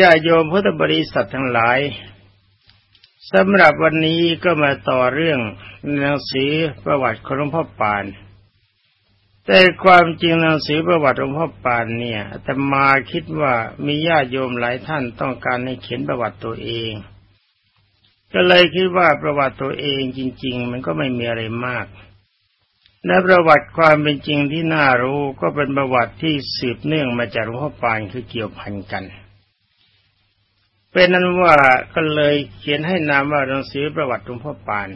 ญาโยมพุทธบริษัททั้งหลายสำหรับวันนี้ก็มาต่อเรื่องหนังสือประวัติของหลวงพ่อปาน แต่ความจริงหนังสือประวัติหลวงพ่อปานเนี่ยแต่มาคิดว่ามีญาโยมหลายท่านต้องการให้เขียนประวัติตัวเอง ก็เลยคิดว่าประวัติตัวเองจริง ๆ มันก็ไม่มีอะไรมากและประวัติความเป็นจริงที่น่ารู้ก็เป็นประวัติที่สืบเนื่องมาจากหลวงพ่อปานคือเกี่ยวพันกัน เป็นนั้นว่าก็เลยเขียนให้นามว่าหนังสือประวัติหลวงพ่อปาน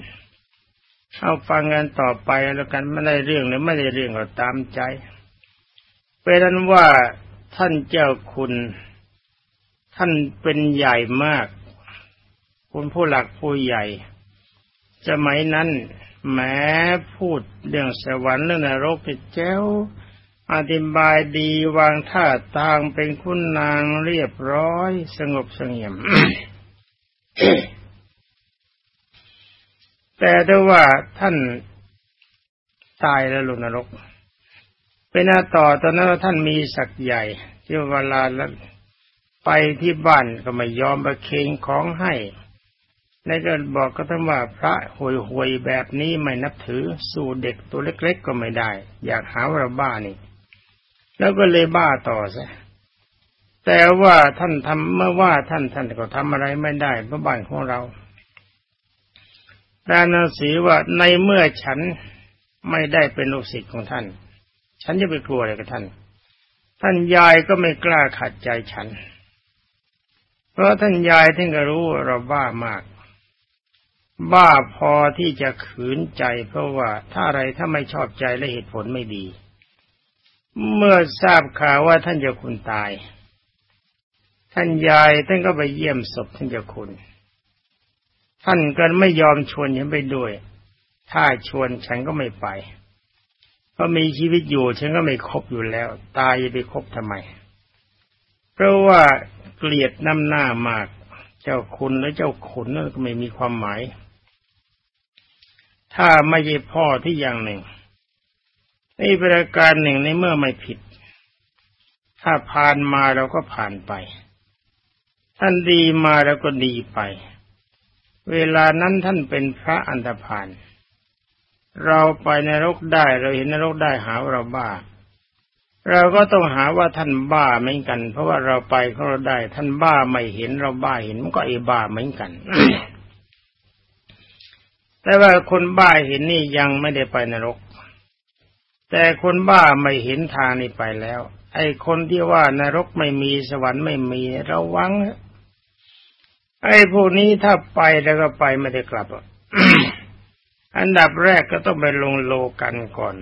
เอาฟังกันต่อไปแล้วกันไม่ได้เรื่องหรือไม่ได้เรื่องก็ตามใจ เป็นนั้นว่าท่านเจ้าคุณ ท่านเป็นใหญ่มาก คุณผู้หลักผู้ใหญ่สมัยนั้นแม้พูดเรื่องสวรรค์เรื่องนรกเจ้า อธิบายดีวางท่าทางเป็นคุณนางเรียบร้อย สงบสงยม แต่ถ้าว่าท่านตายแล้วลงนรก เป็นหน้าต่อตอนนั้นท่านมีศักย์ใหญ่ที่เวลาแล้วไปที่บ้านก็ไม่ยอมประเคนของให้ในก็บอกก็ทั้งว่าพระห่วยหวยแบบนี้ไม่นับถือ สู่เด็กตัวเล็ก ๆ ก็ไม่ได้ อยากหาว่าบ้านี่ แล้วก็เลยบ้าต่อซะแต่ว่าท่านทำเมื่อว่าท่านท่านก็ทำอะไรไม่ได้เพราะบ้านของเราดานาสีว่าในเมื่อฉันไม่ได้เป็นลูกศิษย์ของท่าน ฉันจะไปกลัวอะไรกับท่าน ท่านยายก็ไม่กล้าขัดใจฉัน เพราะท่านยายท่านก็รู้เราบ้ามาก บ้าพอที่จะขืนใจ เพราะว่าถ้าอะไรถ้าไม่ชอบใจและเหตุผลไม่ดี เมื่อทราบข่าวว่าท่านเจะคุณตาย ท่านยายท่านก็ไปเยี่ยมศพท่านเจะคุณ ท่านก็ไม่ยอมชวนฉันไปด้วย ถ้าชวนฉันก็ไม่ไป เพราะมีชีวิตอยู่ฉันก็ไม่คบอยู่แล้ว ตายจะไปคบทำไม เพราะว่าเกลียดน้ำหน้ามาก เจ้าคุณและเจ้าขุนนั่นก็ไม่มีความหมาย ถ้าไม่ใช่พ่อที่อย่างหนึ่ง นี่ประการหนึ่งในเมื่อไม่ผิด ถ้าผ่านมาเราก็ผ่านไป ท่านดีมาเราก็ดีไป เวลานั้นท่านเป็นพระอันตรพานเราไปในรกได้เราเห็นนรกได้หาว่าเราบ้า เราก็ต้องหาว่าท่านบ้าเหมือนกัน เพราะว่าเราไปเขาเราได้ ท่านบ้าไม่เห็นเราบ้าเห็นมันก็เอบ้าเหมือนกันแต่ว่าคนบ้าเห็นนี่ยังไม่ได้ไปนรก แต่คนบ้าไม่เห็นทางนี่ไปแล้ว ไอ้คนที่ว่านรกไม่มีสวรรค์ไม่มีระวังไอ้พวกนี้ถ้าไปแล้วก็ไปไม่ได้กลับอันดับแรกก็ต้องไปลงโลกันก่อน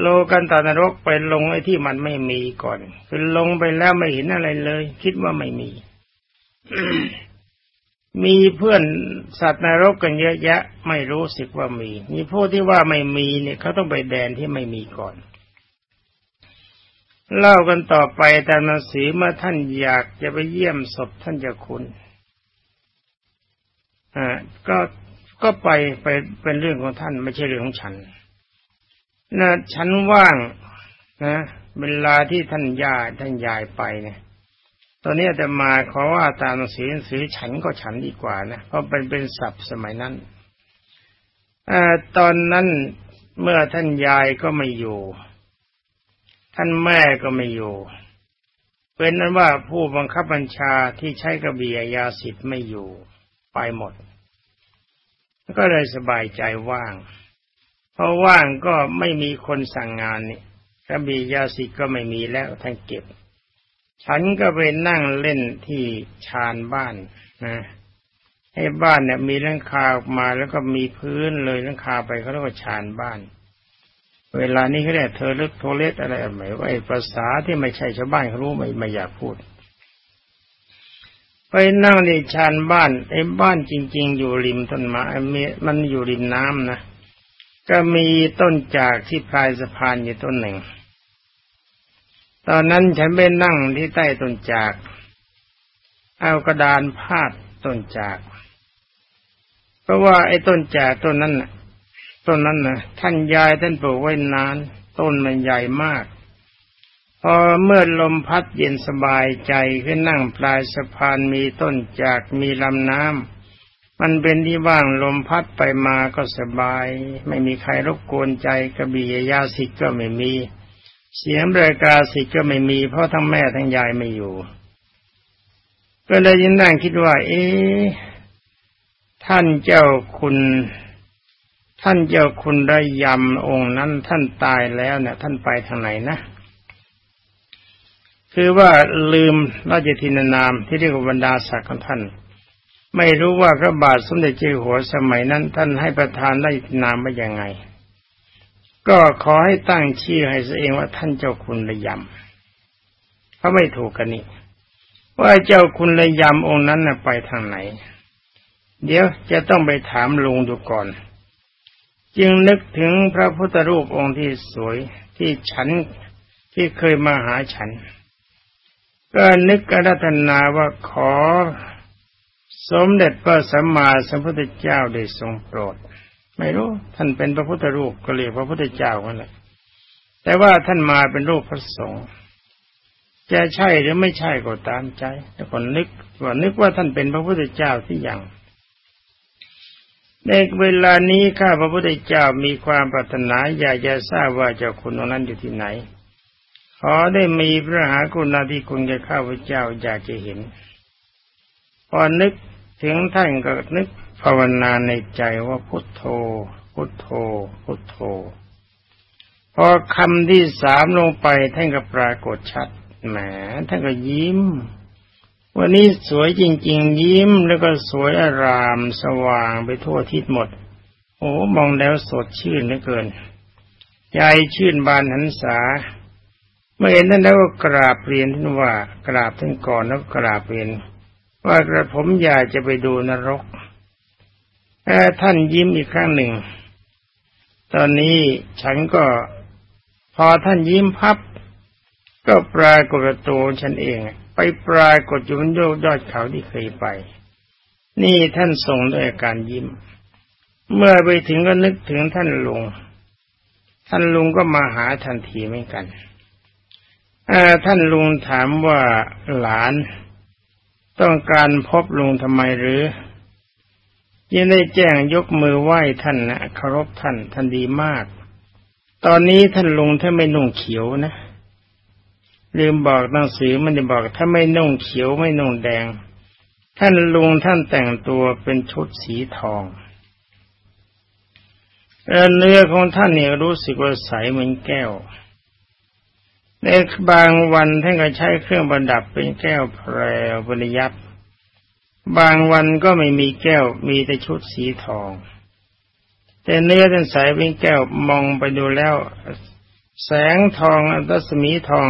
โลกันตานรกไปลงไอ้ที่มันไม่มีก่อน คือลงไปแล้วไม่เห็นอะไรเลย คิดว่าไม่มี มีเพื่อนสัตว์นรกกันเยอะแยะ ไม่รู้สึกว่ามี มีผู้ที่ว่าไม่มีเนี่ยเขาต้องไปแดนที่ไม่มีก่อน เล่ากันต่อไปตามหนังสือเมื่อท่านอยากจะไปเยี่ยมศพท่านจะคุณอ่าก็ก็ไปไปเป็นเรื่องของท่านไม่ใช่เรื่องของฉันนะฉันว่างนะ เวลาที่ท่านยาท่านยายไปเนี่ย ตอนนี้จะมาขอว่าตามสือสือฉันก็ฉันดีกว่านะ เพราะเป็นเป็นศัพท์สมัยนั้นอตอนนั้นเมื่อท่านยายก็ไม่อยู่ ท่านแม่ก็ไม่อยู่เป็นนั้นว่าผู้บังคับบัญชาที่ใช้กระบี่ยาสิทธิ์ไม่อยู่ ไปหมด ก็เลยสบายใจว่าง เพราะว่างก็ไม่มีคนสั่งงานนี่กระบี่ยาสิทธิ์ก็ไม่มีแล้วท่านเก็บ ฉันก็ไปนั่งเล่นที่ชานบ้านนะให้บ้านเนี่ยมีหลังคาออกมาแล้วก็มีพื้นเลยหลังคาไปเขาเรียกว่าชานบ้าน เวลานี้เขาเรียกเธอลึกโทเลสอะไรหมายว่าไอ้ภาษาที่ไม่ใช่ชาวบ้านเขารู้ไม่ไม่อยากพูด ไปนั่งในชานบ้านไอ้บ้านจริง ๆ อยู่ริมต้นไม้มันอยู่ริมน้ำนะก็มีต้นจากที่ปลายสะพานอยู่ต้นหนึ่ง ตอนนั้นฉันไปนั่งที่ใต้ต้นจาก เอากระดานพาดต้นจาก เพราะว่าไอ้ต้นจากต้นนั้นน่ะต้นนั้นน่ะท่านยายท่านปลูกไว้นาน ต้นมันใหญ่มาก พอเมื่อลมพัดเย็นสบายใจขึ้นนั่งปลายสะพานมีต้นจากมีลำน้ำมันเป็นที่ว่างลมพัดไปมาก็สบาย ไม่มีใครรบกวนใจกระบี่ยาสิทธ์ก็ไม่มี เสียงเบรกาสิก็ไม่มี เพราะทั้งแม่ทั้งยายไม่อยู่ ก็เลยยินนั่งคิดว่า เอ๊ะท่านเจ้าคุณ ท่านเจ้าคุณได้ยำองค์นั้น ท่านตายแล้วเนี่ยท่านไปทางไหนนะ คือว่าลืมราชทินานามที่เรียกว่าบรรดาศักดิ์ของท่าน ไม่รู้ว่าพระบาทสมเด็จเจ้าหัวสมัยนั้น ท่านให้ประทานราชทินามว่ายังไง ก็ขอให้ตั้งชื่อให้ตัวเองว่าท่านเจ้าคุณระยำเพราะไม่ถูกกันนี่ว่าเจ้าคุณระยำองค์นั้นน่ะไปทางไหน เดี๋ยวจะต้องไปถามลุงดูก่อน จึงนึกถึงพระพุทธรูปองค์ที่สวยที่ฉันที่เคยมาหาฉัน ก็นึกกรัตนาว่าขอ สมเด็จพระสัมมาสัมพุทธเจ้าได้ทรงโปรด ไม่รู้ ท่านเป็นพระพุทธรูปก็เรียกพระพุทธเจ้ากันแหละแต่ว่าท่านมาเป็นรูปพระสงฆ์จะใช่หรือไม่ใช่ก็ตามใจ แต่คนนึกว่านึกว่าท่านเป็นพระพุทธเจ้าที่ยังในเวลานี้ข้าพระพุทธเจ้ามีความปรารถนาอยากจะทราบว่าเจ้าคุณองนั้นอยู่ที่ไหน ขอได้มีพระหากรุณาธิคุณแก่ข้าพเจ้าอยากจะเห็น พอนึกถึงท่านก็นึก ภาวนาในใจว่าพุทโธ พุทโธ พุทโธ พอคำที่สามลงไปท่านก็ปรากฏชัด แหม ท่านก็ยิ้ม วันนี้สวยจริง ๆ ยิ้มแล้วก็สวยอารามสว่างไปทั่วทิศหมด โอ้ มองแล้วสดชื่นเหลือเกิน ใจชื่นบานหันษาเมื่อเห็นท่านแล้วก็กราบเรียนท่านว่ากราบท่านก่อนแล้วกราบเรียน ว่ากระผมอยากจะไปดูนรก ท่านยิ้มอีกครั้งหนึ่ง ตอนนี้ฉันก็พอท่านยิ้มพับ ก็ปรากฏตัวฉันเอง ไปปรากฏอยู่บนยอดเขาที่เคยไป นี่ท่านส่งด้วยการยิ้ม เมื่อไปถึงก็นึกถึงท่านลุง ท่านลุงก็มาหาทันทีเหมือนกันท่านลุงถามว่าหลาน ต้องการพบลุงทำไมหรือ ยังได้แจ้งยกมือไหว้ท่านนะเคารพท่านท่านดีมาก ตอนนี้ท่านลุงถ้าไม่นุ่งเขียวนะ ลืมบอกหนังสือมันจะบอกถ้าไม่นุ่งเขียวไม่นุ่งแดง ท่านลุงท่านแต่งตัวเป็นชุดสีทองเนื้อของท่านเนี่ยรู้สึกว่าใสเหมือนแก้ว ในบางวันท่านก็ใช้เครื่องประดับเป็นแก้วแพรวบริยับ บางวันก็ไม่มีแก้วมีแต่ชุดสีทอง แต่เนื้อท่านใสเป็นแก้วมองไปดูแล้ว แสงทองรัศมีทอง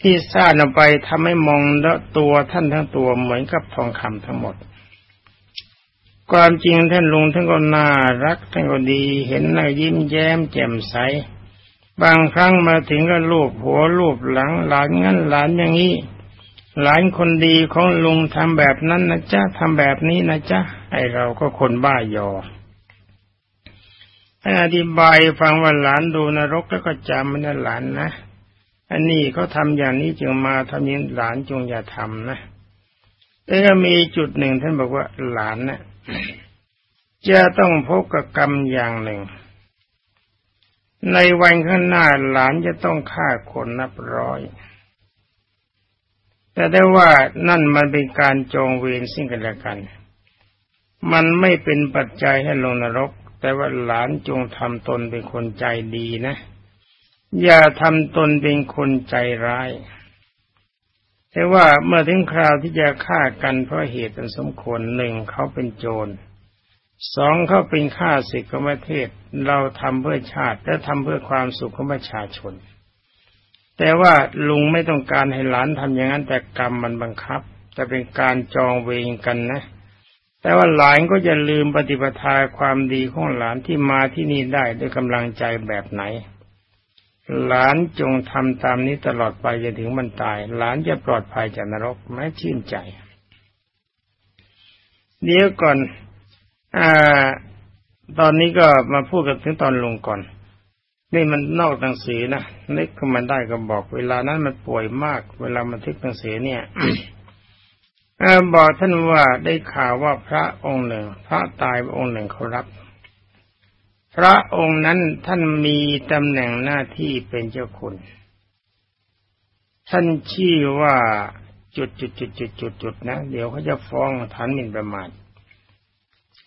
ที่ซ่านออกไปทำให้มองแล้วตัวท่านทั้งตัวเหมือนกับทองคำทั้งหมด ความจริงท่านลุงท่านก็น่ารักท่านก็ดีเห็นหน้ายิ้มแย้มแจ่มใส บางครั้งมาถึงก็ลูบหัวลูบหลังหลานงั้นหลานอย่างนี้ หลานคนดีของลุงทำแบบนั้นนะจ๊ะทำแบบนี้นะจ๊ะไอเราก็คนบ้ายอให้อธิบายฟังว่าหลานดูนรกแล้วก็จำมันนะหลานนะ อันนี้เขาทำอย่างนี้จึงมาทำนี้หลานจงอย่าทำนะแต่ก็มีจุดหนึ่งท่านบอกว่าหลานนะจะต้องพบกับกรรมอย่างหนึ่ง ในวันข้างหน้าหลานจะต้องฆ่าคนนับร้อย แต่ได้ว่านั่นมันเป็นการจองเวรสิ่งกันและกัน มันไม่เป็นปัจจัยให้ลงนรก แต่ว่าหลานจงทำตนเป็นคนใจดีนะ อย่าทำตนเป็นคนใจร้าย แต่ว่าเมื่อถึงคราวที่จะฆ่ากันเพราะเหตุอันสมควรหนึ่งเขาเป็นโจรสองเขาเป็นข้าศึกของประเทศ เราทำเพื่อชาติและทำเพื่อความสุขของประชาชน แต่ว่าลุงไม่ต้องการให้หลานทำอย่างนั้นแต่กรรมมันบังคับ จะเป็นการจองเวรกันนะ แต่ว่าหลานก็จะลืมปฏิปทาความดีของหลานที่มาที่นี่ได้ด้วยกำลังใจแบบไหน หลานจงทำตามนี้ตลอดไปจนถึงมันตาย หลานจะปลอดภัยจากนรกแม้ชื่นใจ เดี๋ยวก่อนอตอนนี้ก็มาพูดกันถึงตอนลงก่อน นี่มันนอกหนังสือนะนึกขึ้นมาได้ก็บอก เวลานั้นมันป่วยมาก เวลามันทึกหนังสือเนี่ยบอกท่านว่าได้ข่าวว่าพระองค์หนึ่ง พระตายองค์หนึ่งเขารับ พระองค์นั้นท่านมีตำแหน่งหน้าที่เป็นเจ้าคุณ ท่านชื่อว่าจุดจุดจุดจุดจุดจุดนะ เดี๋ยวเขาจะฟ้องฐานหมิ่นประมาท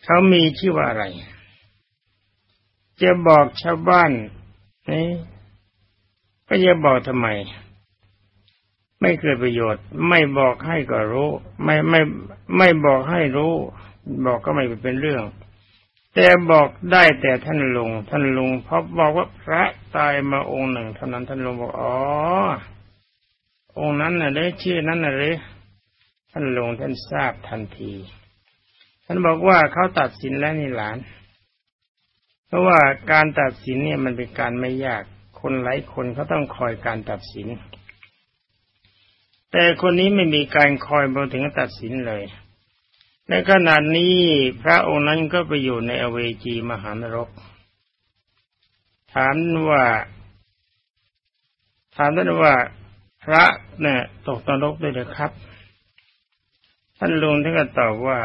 เขามีชื่อว่าอะไร จะบอกชาวบ้าน นี่ก็จะบอกทำไม ไม่เกิดประโยชน์ ไม่บอกให้ก็รู้ ไม่ไม่ไม่บอกให้รู้ บอกก็ไม่เป็นเรื่อง แต่บอกได้แต่ท่านลุงท่านลุงพอบอกว่าพระตายมาองค์หนึ่งเท่านั้นท่านลุงบอกอ๋อองค์นั้นน่ะเลยชื่อนั้นน่ะเลยท่านลุงท่านทราบทันที ท่านบอกว่าเขาตัดสินแล้วนี่หลาน เพราะว่าการตัดสินเนี่ยมันเป็นการไม่ยาก คนหลายคนเขาต้องคอยการตัดสิน แต่คนนี้ไม่มีการคอยมาถึงตัดสินเลย ในขณะนี้พระองค์นั้นก็ไปอยู่ในอเวจีมหานรก ถามว่า ถามท่านว่าพระเนี่ยตกนรกด้วยหรือครับ ท่านลุงท่านก็ตอบว่า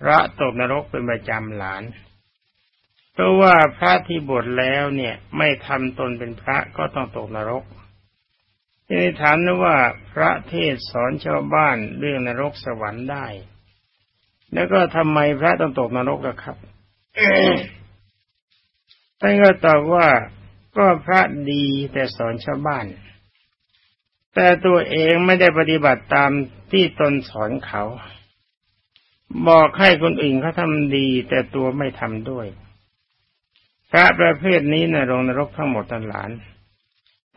พระตกนรกเป็นประจำหลาน เพราะว่าพระที่บวชแล้วเนี่ย ไม่ทำตนเป็นพระก็ต้องตกนรกที่ถามนะว่าพระเทศสอนชาวบ้านเรื่องนรกสวรรค์ได้ แล้วก็ทำไมพระต้องตกนรกล่ะครับท่านก็ตอบว่าก็พระดีแต่สอนชาวบ้าน แต่ตัวเองไม่ได้ปฏิบัติตามที่ตนสอนเขา บอกให้คนอื่นเขาทำดีแต่ตัวไม่ทำด้วย พระประเภทนี้นะลงนรกทั้งหมดทั้งหลาน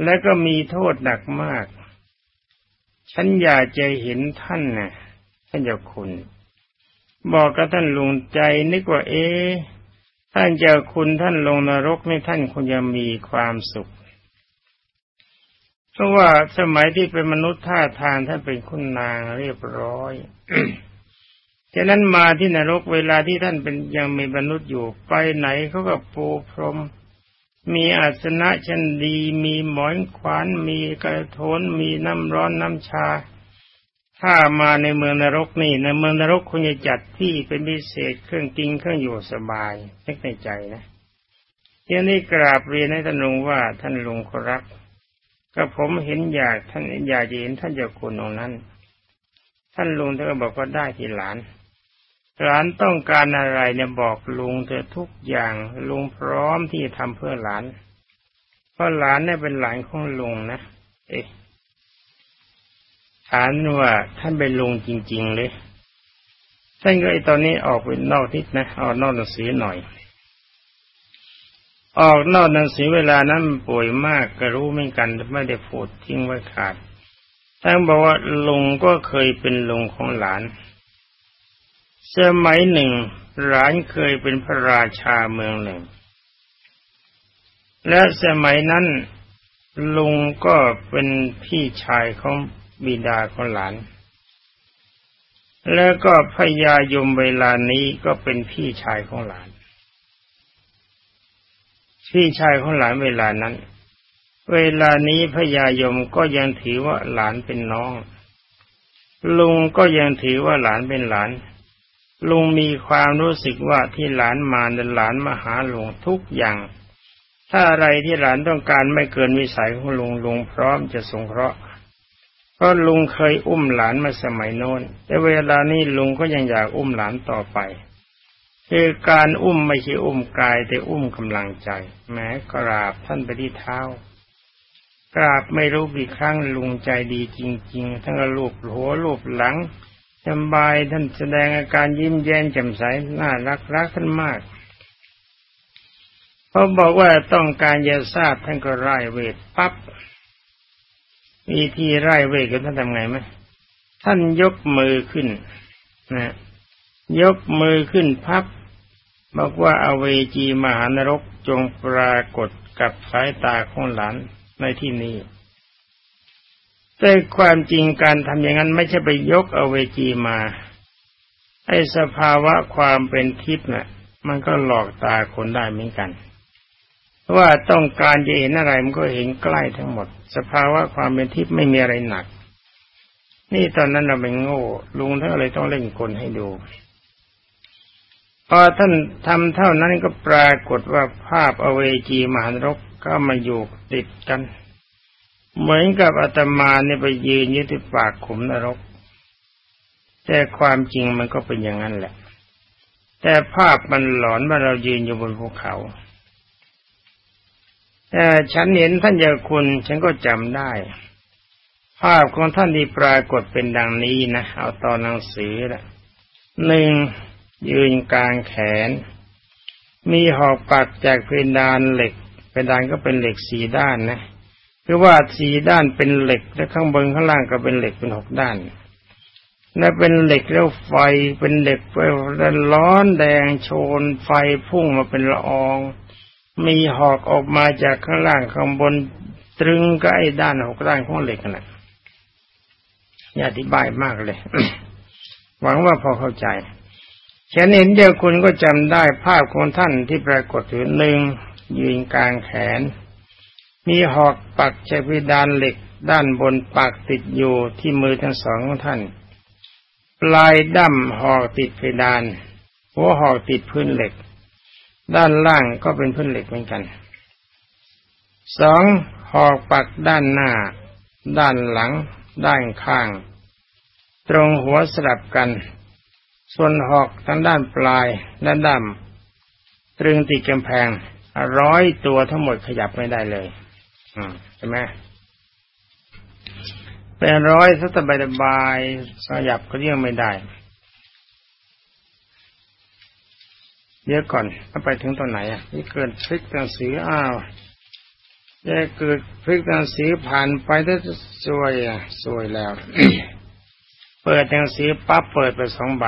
และก็มีโทษหนักมาก ฉันอยากจะเห็นท่านนะ่ะท่านเจ้าคุณ บอกกับท่านลุงใจนึกว่าเอ๊ท่านเจ้าคุณท่านลงนรกไม่ท่านคงจะมีความสุขเพราะว่าสมัยที่เป็นมนุษย์ท่าทางท่านเป็นคุณนางเรียบร้อย ฉะนั้นมาที่นรกเวลาที่ท่านเป็นยังมีมนุษย์อยู่ ไปไหนเขาก็ปูพรม มีอาสนะชั้นดี มีหมอนขวาน มีกระโถน มีน้ำร้อนน้ำชา ถ้ามาในเมืองนรกนี่ในเมืองนรกคุณจะจัดที่เป็นพิเศษเครื่องกินเครื่องอยู่สบายนึกในใจนะทีนี้กราบเรียนให้ท่านลุงว่าท่านลุงขอรักก็ผมเห็นอยากท่านอยากเห็นท่านเจ้าคุณองนั้น ท่านลุงท่านก็บอกว่าได้ที่หลาน หลานต้องการอะไรเนี่ยบอกลุงเธอทุกอย่างลุงพร้อมที่จะทำเพื่อหลาน เพราะหลานเนี่ยเป็นหลานของลุงนะ เอ๊ะถามว่าท่านเป็นลุงจริง ๆ เลยท่านก็ไอตอนนี้ออกไปนอกทิศนะออกนอกหนังสือหน่อย ออกนอกหนังสือเวลานั้นป่วยมากก็รู้เหมือนกันไม่ได้พูดทิ้งไว้ขาดท่านบอกว่าลุงก็เคยเป็นลุงของหลาน สมัยหนึ่งหลานเคยเป็นพระราชาเมืองหนึ่ง และสมัยนั้นลุงก็เป็นพี่ชายของบิดาของหลาน แล้วก็พญายมเวลานี้ก็เป็นพี่ชายของหลาน พี่ชายของหลานเวลานั้น เวลานี้พญายมก็ยังถือว่าหลานเป็นน้อง ลุงก็ยังถือว่าหลานเป็นหลาน ลุงมีความรู้สึกว่าที่หลานมาเดินหลานมาหาลุงทุกอย่าง ถ้าอะไรที่หลานต้องการไม่เกินวิสัยของลุงลุงพร้อมจะสงเคราะห์เพราะลุงเคยอุ้มหลานมาสมัยโน้น แต่เวลานี้ลุงก็ยังอยากอุ้มหลานต่อไปคือการอุ้มไม่ใช่อุ้มกายแต่อุ้มกำลังใจ แม้กราบท่านไปที่เท้ากราบไม่รู้กี่ครั้งลุงใจดีจริง ๆ ทั้งรูปหัวรูปหลัง สบายท่านแสดงอาการยิ้มแย้มแจ่มใสน่ารักรักท่านมากพอบอกว่าต้องการจะทราบท่านก็ไล่เวทปับ๊บมีที่ไล่เวทกันท่านทำไงไหมท่านยกมือขึ้นนะยกมือขึ้นพับ บอกว่าอเวจีมหานรกจงปรากฏกับสายตาของหลานในที่นี้ แต่ความจริงการทำอย่างนั้นไม่ใช่ไปยกเอาเวจีมาไอ้สภาวะความเป็นทิพย์น่ะ มันก็หลอกตาคนได้เหมือนกันว่าต้องการจะเห็นอะไรมันก็เห็นใกล้ทั้งหมด สภาวะความเป็นทิพย์ไม่มีอะไรหนัก นี่ตอนนั้นเราเป็นโง่ลุงท่านเลยต้องเล่นกลให้ดูพอท่านทำเท่านั้นก็ปรากฏว่าภาพอเวจีมหานรกก็มาอยู่ติดกัน เหมือนกับอาตมาเนี่ยไปยืนยึดที่ปากขุมนรก แต่ความจริงมันก็เป็นอย่างนั้นแหละ แต่ภาพมันหลอนว่าเรายืนอยู่บนภูเขา แต่ฉันเห็นท่านยาคุณฉันก็จำได้ ภาพของท่านที่ปรากฏเป็นดังนี้นะ เอาตอนหนังสือละหนึ่งยืนกลางแขน มีหอกปักจากเพดานเหล็กเพดานก็เป็นเหล็กสีด้านนะ คือว่าสีด้านเป็นเหล็ก และข้างบนข้างล่างก็เป็นเหล็กเป็นหกด้านและเป็นเหล็กแล้วไฟเป็นเหล็กไฟร้อนแดงโชน ไฟพุ่งมาเป็นละออง มีหอกออกมาจากข้างล่างข้างบนตรึงก็ไอ้ด้านหกด้านของเหล็กนะอย่าอธิบายมากเลย หวังว่าพอเข้าใจฉันเห็นเดียวคุณก็จำได้ภาพของท่านที่ปรากฏอยู่หนึ่งยืนกลางแขน มีหอกปักใช้พิดานเหล็กด้านบนปากติดอยู่ที่มือทั้งสองของท่าน ปลายดั้มหอกติดเพดาน หัวหอกติดพื้นเหล็ก ด้านล่างก็เป็นพื้นเหล็กเหมือนกันสองหอกปักด้านหน้า ด้านหลัง ด้านข้าง ตรงหัวสลับกัน ส่วนหอกทั้งด้านปลายและด้มตรึงติดกำแพงร้อยตัวทั้งหมดขยับไม่ได้เลย ใช่ไหมเป็นร้อยสัตบายบายขยับก็เรียกไม่ได้เดี๋ยวก่อนถ้าไปถึงตอนไหนอะนี่เกิดพลิกหนังสืออ้าวจะเกิดพลิกหนังสือผ่านไปถ้าสวยอะสวยแล้ว เปิดหนังสือปั๊บเปิดไปสองใบ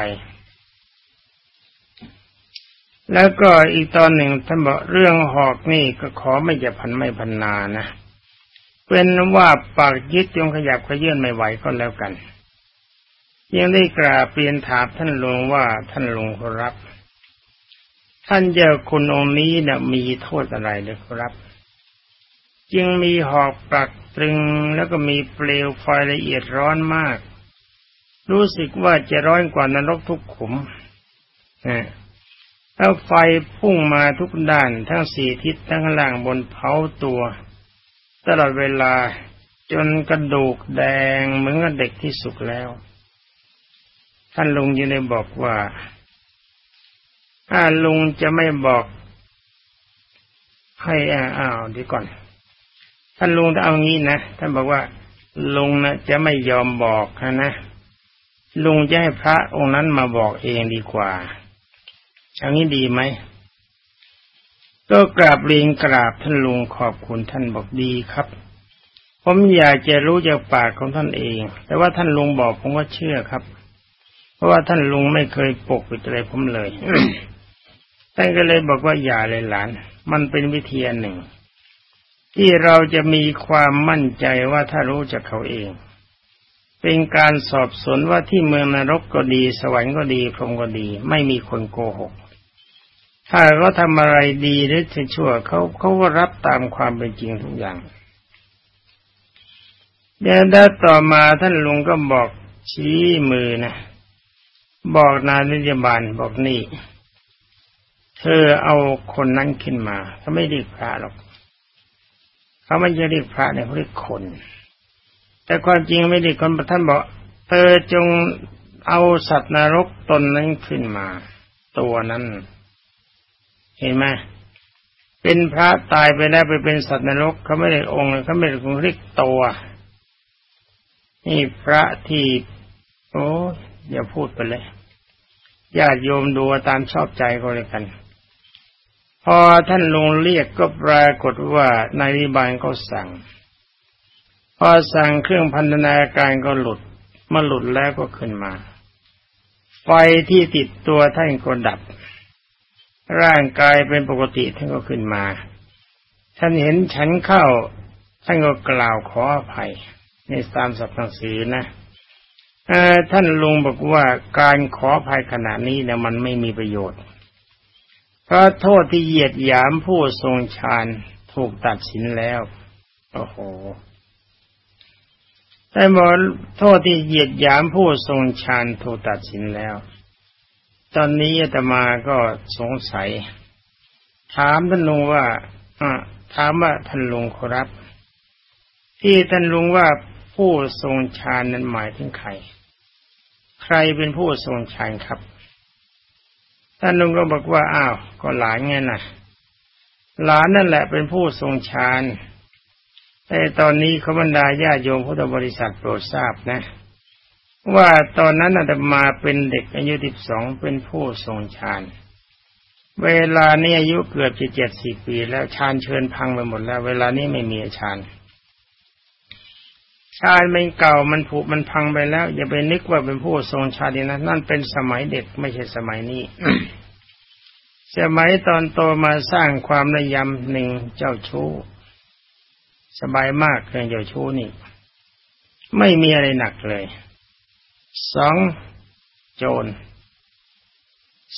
แล้วก็อีกตอนหนึ่งท่านบอกเรื่องหอกนี่ก็ขอไม่จะพันไม่พันนานะเป็นว่าปากยึดจงขยับขยื่นไม่ไหวก็แล้วกัน ยังได้กราบเปลี่ยนถามท่านหลวงว่าท่านหลวงครับ ท่านเจ้าคุณองค์นี้นะ่ะมีโทษอะไรเลยครับ จึงมีหอกปักตรึงแล้วก็มีเปลวไฟละเอียดร้อนมาก รู้สึกว่าจะร้อนกว่านรกทุกขุมนะ แล้วไฟพุ่งมาทุกด้านทั้งสี่ทิศทั้งล่างบนเผาตัว ตลอดเวลาจนกระดูกแดงเหมือนกับเด็กที่สุกแล้ว ท่านลุงยังได้บอกว่า ถ้าลุงจะไม่บอก ให้อ้าวดีก่อน ท่านลุงจะเอางี้นะท่านบอกว่า ลุงนะจะไม่ยอมบอกนะลุงจะให้พระองค์นั้นมาบอกเองดีกว่า อย่างนี้ดีไหมก็กราบเรียนกราบท่านลุงขอบคุณท่านบอกดีครับ ผมอยากจะรู้จากปากของท่านเอง แต่ว่าท่านลุงบอกผมก็เชื่อครับ เพราะว่าท่านลุงไม่เคยปกปิดอะไรผมเลยท่านก็เลยบอกว่าอย่าเลยหลาน มันเป็นวิธีหนึ่ง ที่เราจะมีความมั่นใจว่าถ้ารู้จักเขาเอง เป็นการสอบสวนว่าที่เมืองนรกก็ดี สวรรค์ก็ดีพรหมก็ดี ไม่มีคนโกหก ถ้าเขาทำอะไรดีหรือชั่วเขาเขาก็รับตามความเป็นจริงทุกอย่างเดี๋ยวได้ต่อมาท่านลุงก็บอกชี้มือนะ บอกนายนิยบาลบอกนี่ เธอเอาคนนั้นขึ้นมาเขาไม่เรียกพระหรอกเขาไม่จะเรียกพระเนี่ยเขาเรียกคน แต่ความจริงไม่เรีคนท่านบอก เธอจงเอาสัตว์นรกตนนั้นขึ้นมา ตัวนั้น เห็นไหมเป็นพระตายไปแล้วไปเป็นสัตว์นรกเขาไม่ได้องค์เขาไม่ได้องค์เรียกตัวนี่พระที่โอ้อย่าพูดไปเลยญาติโยมดูตามชอบใจก็เลยกัน พอท่านลงเรียกก็ปรากฏว่านายวิบาลก็สั่ง พอสั่งเครื่องพันธนาการก็หลุดมาหลุดแล้วก็ขึ้นมา ไฟที่ติดตัวท่านก็ดับ ร่างกายเป็นปกติท่านก็ขึ้นมา ท่านเห็นฉันเข้า ท่านก็กล่าวขออภัย ในตามสัพท์สือนะท่านลุงบอกว่าการขออภัยขณะนี้เนี่ยมันไม่มีประโยชน์ เพราะโทษที่เหยียดหยามผู้ทรงฌานถูกตัดสินแล้ว โอ้โหแต่หมอโทษที่เหยียดหยามผู้ทรงฌานถูกตัดสินแล้ว ตอนนี้อาตมาก็สงสัย ถามท่านลุงว่าถามว่าท่านลุงครับ ที่ท่านลุงว่าผู้ทรงฌานนั้นหมายถึงใคร ใครเป็นผู้ทรงฌานครับท่านลุงก็บอกว่าอ้าว ก็หลานไงนะหลานนั่นแหละเป็นผู้ทรงฌานแต่ตอนนี้ขบรรดาญาโยมพุทธบริษัทโปรดทราบนะ ว่าตอนนั้นอาตมาเป็นเด็กอายุสิบสองเป็นผู้ทรงฌานเวลานี้อายุเกือบจะเจ็ดสิบปี แล้วฌานเชิญพังไปหมดแล้ว เวลานี้ไม่มีฌานฌานมันเก่ามันผุมันพังไปแล้ว อย่าไปนึกว่าเป็นผู้ทรงฌานนะนั่นเป็นสมัยเด็กไม่ใช่สมัยนี้ สมัยตอนโตมาสร้างความระยำหนึ่งเจ้าชู้ สบายมากเรื่องเจ้าชู้นี่ ไม่มีอะไรหนักเลย สองโจร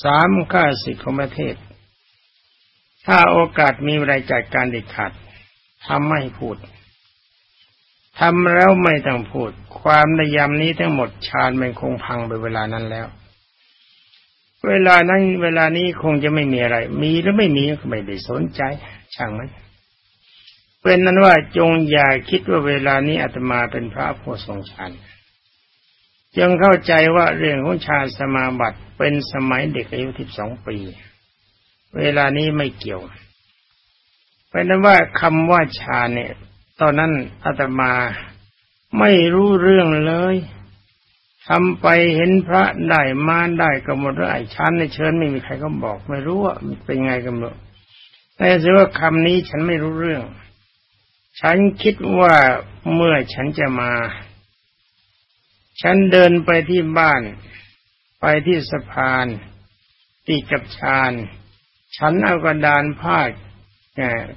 สามข้าศึกของประเทศ ถ้าโอกาสมีอะไรจัดการเด็ดขาดทำไม่พูดทำแล้วไม่ต้องพูด ความในยามนี้ทั้งหมดชาญมันคงพังไปเวลานั้นแล้ว เวลานั้นเวลานี้คงจะไม่มีอะไร มีหรือไม่มีก็ไม่ได้สนใจ ช่างมันเป็นนั้นว่าจงอย่าคิดว่าเวลานี้อาตมาเป็นพระโพทรงฌาน จงเข้าใจว่าเรื่องของฌานสมาบัติเป็นสมัยเด็กอายุสิบสองปี เวลานี้ไม่เกี่ยวเป็นนั้นว่าคำว่าฌานเนี่ย ตอนนั้นอาตมาไม่รู้เรื่องเลยทำไปเห็นพระได้มาได้ก็หมดแล้วไอ้ชั้นในเชิญไม่มีใครก็บอก ไม่รู้ว่าเป็นไงกันหมดแต่สิว่าคำนี้ฉันไม่รู้เรื่อง ฉันคิดว่าเมื่อฉันจะมา ฉันเดินไปที่บ้าน ไปที่สะพานติดกับชาน ฉันเอากระดานผ้า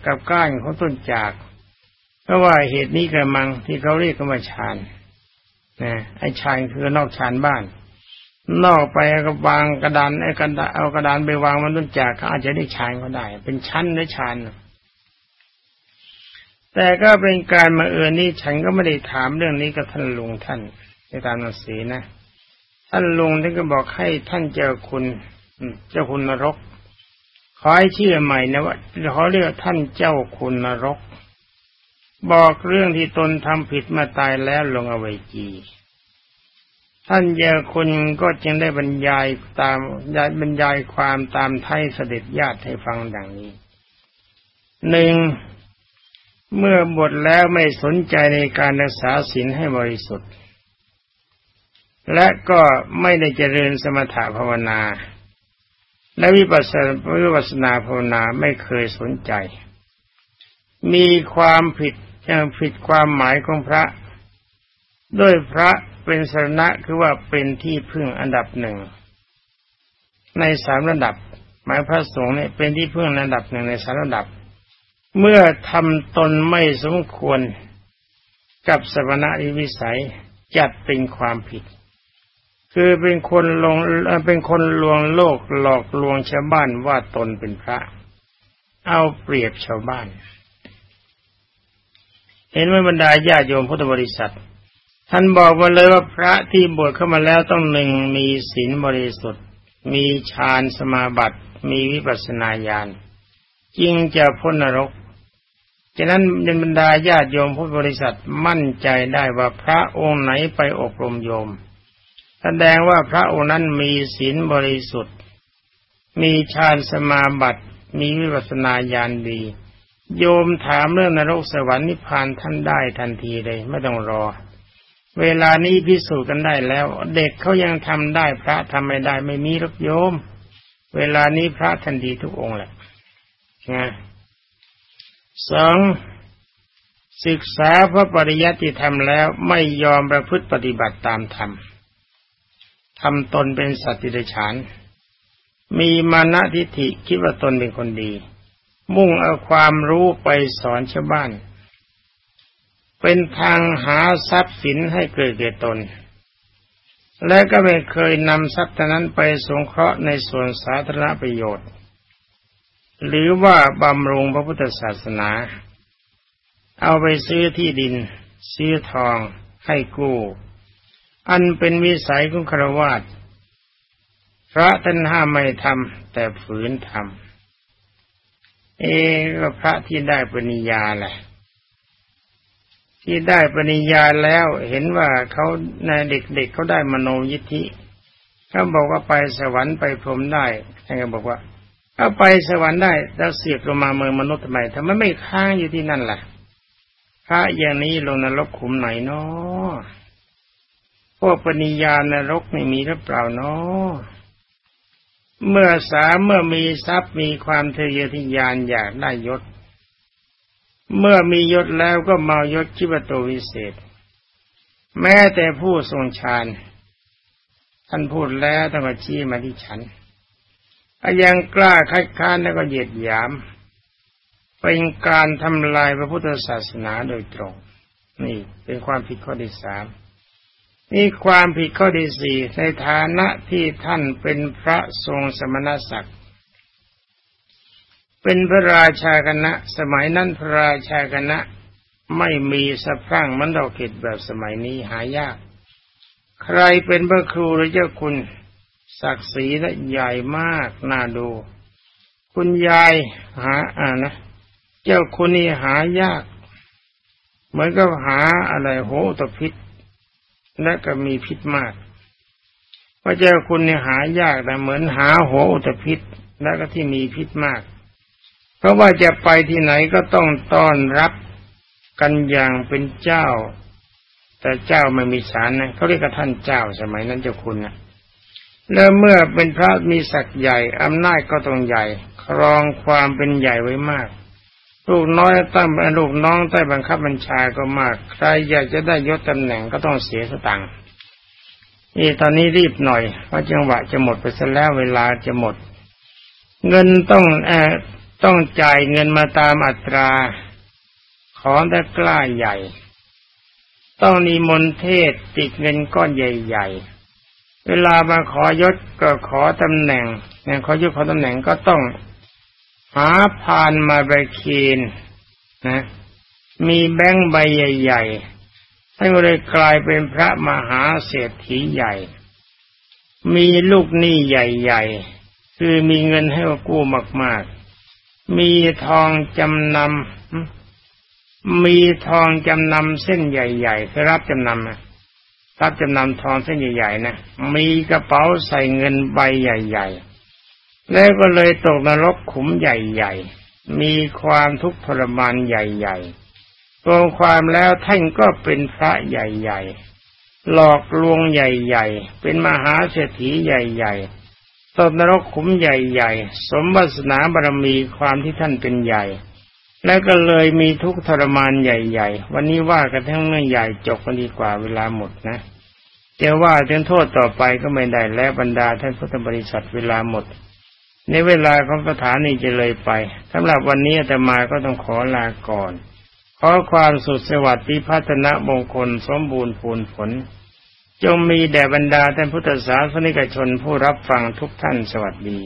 กับก้านของต้นจาก เพราะว่าเหตุนี้กระมังที่เขาเรียกกันว่าชานนะไอ้ชานคือนอกชานบ้าน นอกไปก็วางกระดานไอ้กระดาเอากระดานไปวางมันต้นจากเขาอาจจะได้ชานก็ได้ เป็นชั้นหรือชานแต่ก็เป็นการมาเอิญนี่ฉันก็ไม่ได้ถามเรื่องนี้กับท่านลุงท่าน ในตามหนังสือนะ ท่านลุงท่านก็บอกให้ท่านเจ้าคุณเจ้าคุณนรก ขอให้ชื่อใหม่นะว่าเขาเรียกท่านเจ้าคุณนรก บอกเรื่องที่ตนทำผิดมาตายแล้วลงอวัยจีท่านเจ้าคุณก็จึงได้บรรยายตามบรรยายความตามไทยเสด็จญาติให้ฟังดังนี้หนึ่งเมื่อบทแล้วไม่สนใจในการรักษาศีลให้บริสุทธิ์ และก็ไม่ได้เจริญสมถะภาวนา และวิปัสสนาวิปัสสนาภาวนาไม่เคยสนใจ มีความผิดยังผิดความหมายของพระ ด้วยพระเป็นสรณะคือว่าเป็นที่พึ่งอันดับหนึ่ง ในสามระดับ หมายพระสงฆ์เนี่ยเป็นที่พึ่งอันดับหนึ่งในสามระดับ เมื่อทำตนไม่สมควรกับสมณะวิสัยจัดเป็นความผิด คือเป็นคนลงเป็นคนลวงโลกหลอกลวงชาวบ้านว่าตนเป็นพระ เอาเปรียบชาวบ้าน เห็นไหมบรรดาญาโยมพุทธบริษัท ท่านบอกมาเลยว่าพระที่บวชเข้ามาแล้วต้องหนึ่งมีศีลบริสุทธิ์ มีฌานสมาบัติ มีวิปัสสนาญาณจึงจะพ้นนรกฉะนั้นในบรรดาญาติโยมผู้บริษัทมั่นใจได้ว่าพระองค์ไหนไปอบรมโยม แสดงว่าพระองค์นั้นมีศีลบริสุทธิ์ มีฌานสมาบัติ มีวิปัสสนาญาณดี โยมถามเรื่องนรกสวรรค์นิพพานท่านได้ทันทีเลย ไม่ต้องรอ เวลานี้พิสูจน์กันได้แล้ว เด็กเขายังทำได้พระทำไม่ได้ไม่มีรกโยม เวลานี้พระทันดีทุกองค์แหละนะสองศึกษาพระปริยัติธรรมแล้วไม่ยอมประพฤติปฏิบัติตามธรรม ทำตนเป็นสัตว์ดิฉานมีมานะทิฏฐิคิดว่าตนเป็นคนดี มุ่งเอาความรู้ไปสอนชาวบ้าน เป็นทางหาทรัพย์สินให้เกิดแก่ตน และก็ไม่เคยนำทรัพย์นั้นไปสงเคราะห์ในส่วนสาธารณประโยชน์ หรือว่าบำรุงพระพุทธศาสนา เอาไปซื้อที่ดิน ซื้อทองให้กู้ อันเป็นวิสัยของครวาสพระท่านห้ามไม่ทำแต่ฝืนทำเอก็พระที่ได้ปริญญาแหละที่ได้ปริญญาแล้วเห็นว่าเขาในเด็กๆเเขาได้มโนยิทธิเขาบอกว่าไปสวรรค์ไปพรหมได้ท่านก็บอกว่าเอาไปสวรรค์ได้แล้วเสียกลงมาเมืองมนุษย์ทำไมทำไมไม่ค้างอยู่ที่นั่นล่ะ พระอย่างนี้ลงนรกขุมไหนเนาะ พวกปณิญานรกไม่มีหรือเปล่าเนาะเมื่อสาเมื่อมีทรัพย์มีความทะเยอทะยานอยากได้ยศ เมื่อมียศแล้วก็เมายศคิดว่าตัววิเศษ แม้แต่ผู้ทรงฌานท่านพูดแล้วท่านก็ชี้มาที่ฉันยังกล้าคัดค้านแล้วก็เหยียดหยาม เป็นการทำลายพระพุทธศาสนาโดยตรง นี่เป็นความผิดข้อที่สาม นี่ความผิดข้อที่สี่ในฐานะที่ท่านเป็นพระทรงสมณศักดิ์ เป็นพระราชาคณะ สมัยนั้นพระราชาคณะไม่มีสะพรั่งมันดอกเกตแบบสมัยนี้หายาก ใครเป็นพระครูหรือเจ้าคุณ ศักดิ์ศรีและใหญ่มากน่าดู คุณยายหาอ่านะเจ้าคุณนี่หายาก เหมือนกับหาอะไรโหตพิษ และก็มีพิษมาก พระเจ้าคุณเนี่ยหายากแต่เหมือนหาหัวอุตพิษและก็ที่มีพิษมาก เพราะว่าจะไปที่ไหนก็ต้องต้อนรับกันอย่างเป็นเจ้า แต่เจ้าไม่มีสารนะเขาเรียกท่านเจ้าสมัยนั้นเจ้าคุณนะแล้วเมื่อเป็นพระมีศักดิ์ใหญ่อำนาจก็ต้องใหญ่ ครองความเป็นใหญ่ไว้มาก ลูกน้อยตั้งลูกน้องใต้บังคับบัญชาก็มาก ใครอยากจะได้ยศตำแหน่งก็ต้องเสียสตังค์นี่ตอนนี้รีบหน่อยเพราะจังหวะจะหมดไปซะแล้วเวลาจะหมด เงินต้องแอต้องจ่ายเงินมาตามอัตรา ขอได้กล้าใหญ่ ต้องนิมนต์เทศติดเงินก้อนใหญ่ๆ เวลามาขอยศก็ขอตำแหน่งเนี่ยขอยศขอตำแหน่งก็ต้อง หาพานมาใบคีนนะ มีแบงค์ใบใหญ่ๆท่านก็เลยกลายเป็นพระมหาเศรษฐีใหญ่ มีลูกหนี้ใหญ่ ๆ คือมีเงินให้กู้มาก ๆ มีทองจำนำมีทองจำนำเส้นใหญ่ๆคือรับจำนำนะรับจำนำทองเส้นใหญ่ๆนะ มีกระเป๋าใส่เงินใบใหญ่ ๆ แล้วก็เลยตกนรกขุมใหญ่ๆ มีความทุกข์ทรมานใหญ่ๆรวมความแล้วท่านก็เป็นพระใหญ่ๆ หลอกลวงใหญ่ๆ เป็นมหาเศรษฐีใหญ่ๆ ตกนรกขุมใหญ่ๆ สมบัตินาบารมีความที่ท่านเป็นใหญ่ แล้วก็เลยมีทุกข์ทรมานใหญ่ๆ วันนี้ว่ากันทั้งเรื่องใหญ่จบกันดีกว่าเวลาหมดนะจะว่าถึงโทษต่อไปก็ไม่ได้แล้วบรรดาท่านพุทธบริษัทเวลาหมด ในเวลาของสถานีจะเลยไปสำหรับวันนี้อาตมาก็ต้องขอลาก่อน ขอความสุขสวัสดิ์พัฒนมงคลสมบูรณ์ผลผล จงมีแด่บรรดาท่านพุทธศาสนิกชนผู้รับฟังทุกท่านสวัสดี